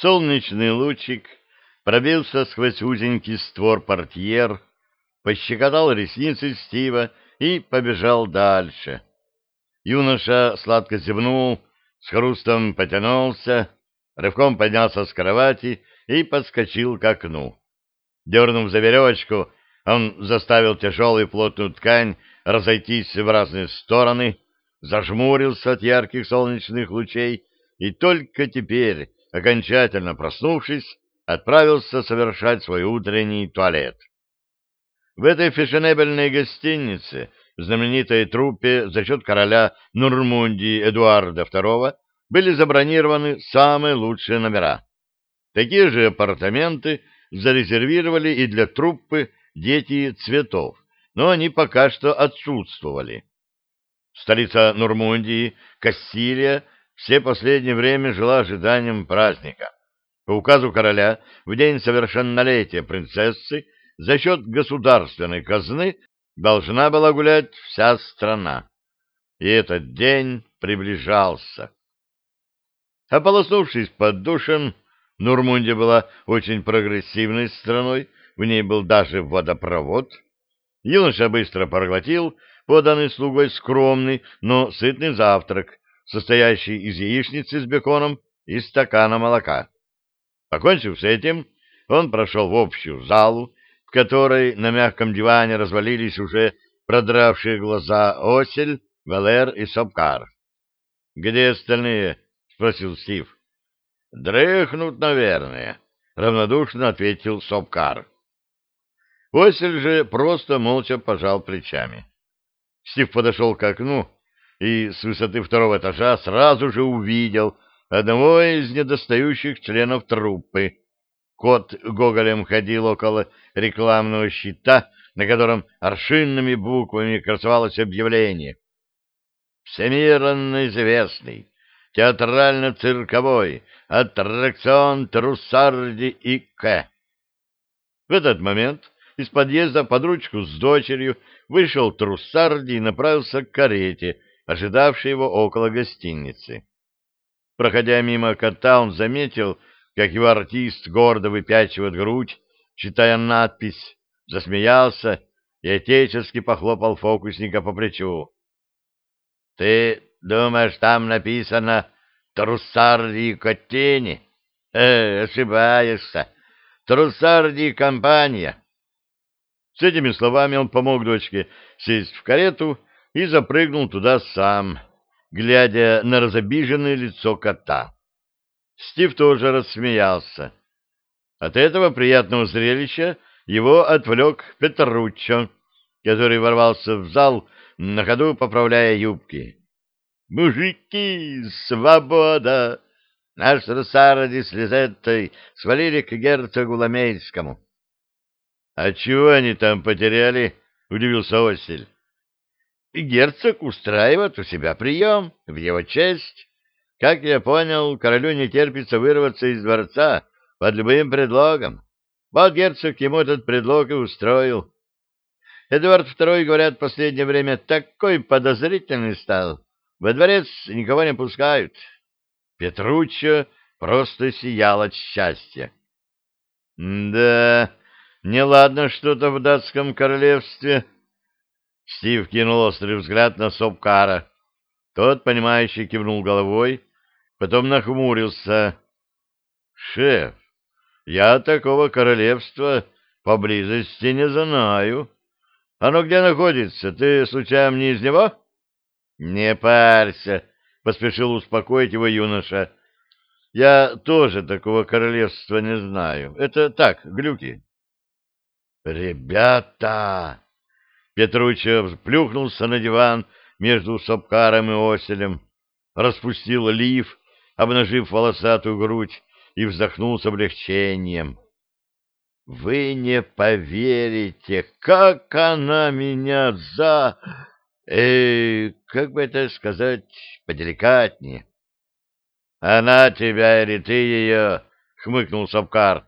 Солнечный лучик пробился сквозь узенький створ портьер, пощекотал ресницы Стива и побежал дальше. Юноша сладко зевнул, с хрустом потянулся, рывком поднялся с кровати и подскочил к окну. Дернув за веревочку, он заставил тяжелую плотную ткань разойтись в разные стороны, зажмурился от ярких солнечных лучей и только теперь, окончательно проснувшись, отправился совершать свой утренний туалет. В этой фешенебельной гостинице, знаменитой труппе за счет короля Нурмундии Эдуарда II, были забронированы самые лучшие номера. Такие же апартаменты зарезервировали и для труппы «Дети цветов», но они пока что отсутствовали. Столица Нурмундии, Кассилия, все последнее время жила ожиданием праздника. По указу короля в день совершеннолетия принцессы за счет государственной казны должна была гулять вся страна. И этот день приближался. Ополоснувшись под душем, Нурмундия была очень прогрессивной страной, в ней был даже водопровод. Юноша быстро проглотил поданный слугой скромный, но сытный завтрак, состоящий из яичницы с беконом и стакана молока. Покончив с этим, он прошел в общую залу, в которой на мягком диване развалились уже продравшие глаза Осель, Валер и Сопкар. — Где остальные? — спросил Стив. — Дрыхнут, наверное, — равнодушно ответил Сопкар. Осель же просто молча пожал плечами. Стив подошел к окну и с высоты второго этажа сразу же увидел одного из недостающих членов труппы. Кот гоголем ходил около рекламного щита, на котором аршинными буквами красовалось объявление. «Всемирно известный, театрально-цирковой, аттракцион Труссарди и К». В этот момент из подъезда под ручку с дочерью вышел Труссарди и направился к карете, ожидавшей его около гостиницы. Проходя мимо кота, он заметил, как его артист гордо выпячивает грудь, читая надпись, засмеялся и отечески похлопал фокусника по плечу. — Ты думаешь, там написано «Труссарди Коттени»? Э, ошибаешься. Труссарди компания. С этими словами он помог дочке сесть в карету и запрыгнул туда сам, глядя на разобиженное лицо кота. Стив тоже рассмеялся. От этого приятного зрелища его отвлек Петруччо, который ворвался в зал, на ходу поправляя юбки. «Мужики, свобода!» Наш Русаради с Лизеттой свалили к герцогу Ламейскому. А чего они там потеряли? — удивился Осель. — Герцог устраивает у себя прием в его честь. Как я понял, королю не терпится вырваться из дворца под любым предлогом. Вот герцог ему этот предлог и устроил. Эдуард II, говорят, в последнее время такой подозрительный стал. Во дворец никого не пускают. Петруччо просто сиял от счастья. — Да, Неладно что-то в датском королевстве. Стив кинул острый взгляд на Сопкара. Тот, понимающий, кивнул головой, потом нахмурился. — Шеф, я такого королевства поблизости не знаю. Оно где находится? Ты, случайно, не из него? — Не парься, — поспешил успокоить его юноша. — Я тоже такого королевства не знаю. Это так, глюки. «Ребята!» Петручев плюхнулся на диван между Сапкаром и Оселем, распустил лиф, обнажив волосатую грудь, и вздохнул с облегчением. «Вы не поверите, как она меня за... Э, как бы это сказать поделикатнее?» «Она тебя или ты ее?» — хмыкнул Сапкар.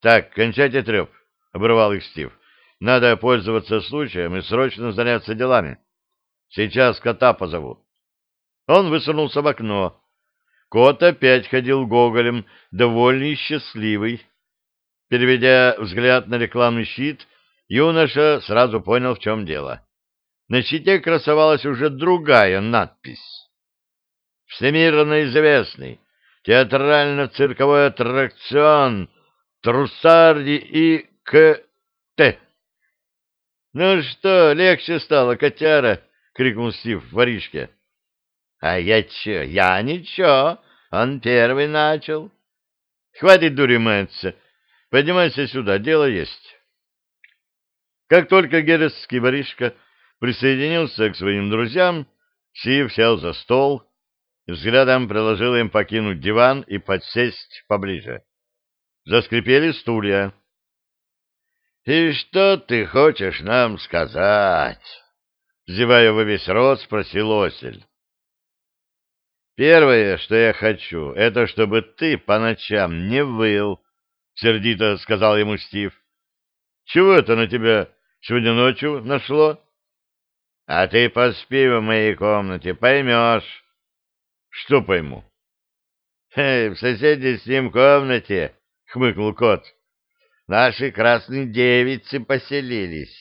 «Так, кончайте треп обрывал их Стив. Надо пользоваться случаем и срочно заняться делами. Сейчас кота позову. Он высунулся в окно. кот опять ходил гоголем, довольный и счастливый. Переведя взгляд на рекламный щит, юноша сразу понял, в чем дело. На щите красовалась уже другая надпись. Всемирно известный театрально-цирковой аттракцион Труссарди и К.Т. «Ну что, легче стало, котяра!» — крикнул Стив воришке. «А я чё? Я ничего, он первый начал. Хватит дури мыться, поднимайся сюда, дело есть». Как только гересский воришка присоединился к своим друзьям, Стив сел за стол, взглядом предложил им покинуть диван и подсесть поближе. Заскрипели стулья. «И что ты хочешь нам сказать?» Зевая во весь рот, спросил Осель. «Первое, что я хочу, это чтобы ты по ночам не выл», — сердито сказал ему Стив. «Чего это на тебя сегодня ночью нашло?» «А ты поспи в моей комнате, поймешь». «Что пойму?» «В соседней с ним комнате», — хмыкнул кот, Наши красные девицы поселились.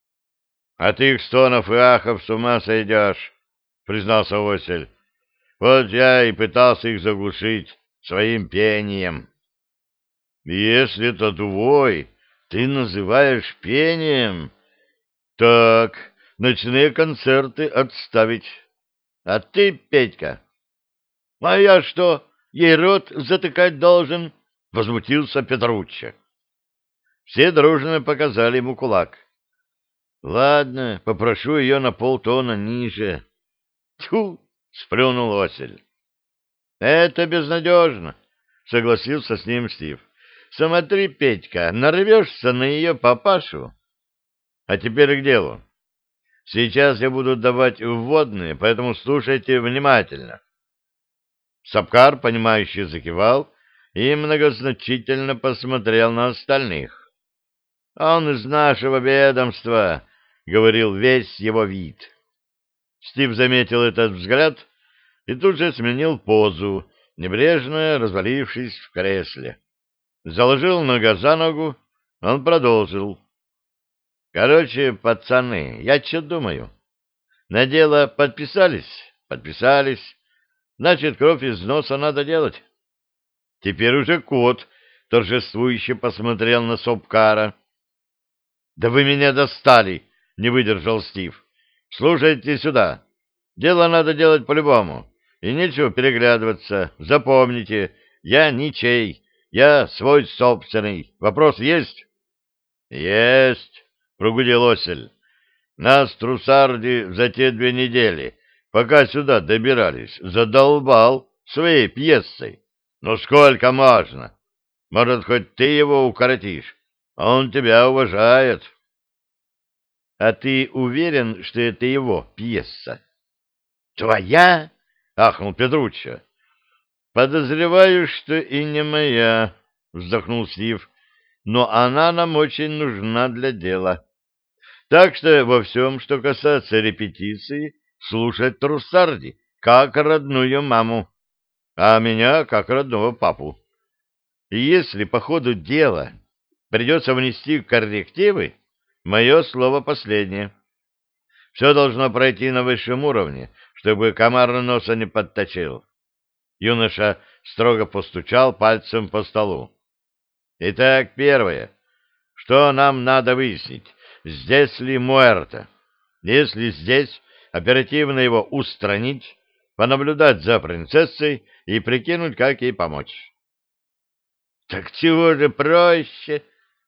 — А ты их стонов и ахов с ума сойдешь, — признался Осель. — Вот я и пытался их заглушить своим пением. — Если это твой ты называешь пением, так ночные концерты отставить. А ты, Петька? — А я что, ей рот затыкать должен? — возмутился Петручча. Все дружно показали ему кулак. — Ладно, попрошу ее на полтона ниже. — Тьфу! — сплюнул Осель. — Это безнадежно, — согласился с ним Стив. — Смотри, Петька, нарвешься на ее папашу. А теперь к делу. Сейчас я буду давать вводные, поэтому слушайте внимательно. Сапкар, понимающий, закивал и многозначительно посмотрел на остальных. Он из нашего ведомства, — говорил весь его вид. Стив заметил этот взгляд и тут же сменил позу, небрежно развалившись в кресле. Заложил нога за ногу, он продолжил. Короче, пацаны, я что думаю? На дело подписались? Подписались. Значит, кровь из носа надо делать. Теперь уже кот торжествующе посмотрел на Сопкара. «Да вы меня достали!» — не выдержал Стив. «Слушайте сюда. Дело надо делать по-любому. И нечего переглядываться. Запомните, я ничей. Я свой собственный. Вопрос есть?» «Есть!» — прогудел Осель. «Нас, трусарди, за те две недели, пока сюда добирались, задолбал своей пьесой. Ну сколько можно? Может, хоть ты его укоротишь? Он тебя уважает. — А ты уверен, что это его пьеса? — Твоя? — ахнул Петруччо. — Подозреваю, что и не моя, — вздохнул Стив. — Но она нам очень нужна для дела. Так что во всем, что касается репетиции, слушать Труссарди, как родную маму, а меня как родного папу. И если по ходу дела придется внести коррективы, мое слово последнее. Все должно пройти на высшем уровне, чтобы комар носа не подточил. Юноша строго постучал пальцем по столу. Итак, первое. Что нам надо выяснить? Здесь ли Муэрто? Если здесь, оперативно его устранить, понаблюдать за принцессой и прикинуть, как ей помочь. — Так чего же проще?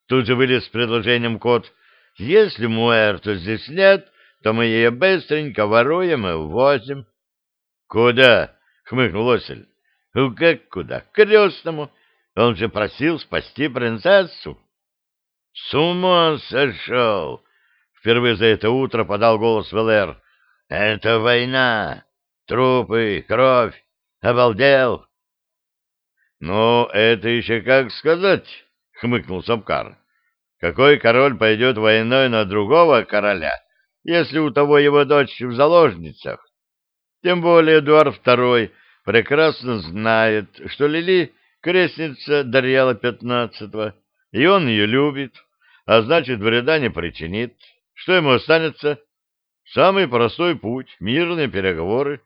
Тут же вылез с предложением кот. Если Муэрто здесь нет, то мы ее быстренько воруем и увозим. — Куда? — хмыкнул Осель. — Ну как куда? К крестному. Он же просил спасти принцессу. — С ума сошел! — впервые за это утро подал голос Велер. — Это война! Трупы, кровь! Обалдел! — Ну, это еще как сказать, — хмыкнул Сапкар. Какой король пойдет войной на другого короля, если у того его дочь в заложницах? Тем более Эдуард II прекрасно знает, что Лили — крестница Дарьяла пятнадцатого, и он ее любит, а значит, вреда не причинит. Что ему останется? Самый простой путь — мирные переговоры.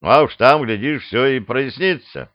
А уж там, глядишь, все и прояснится.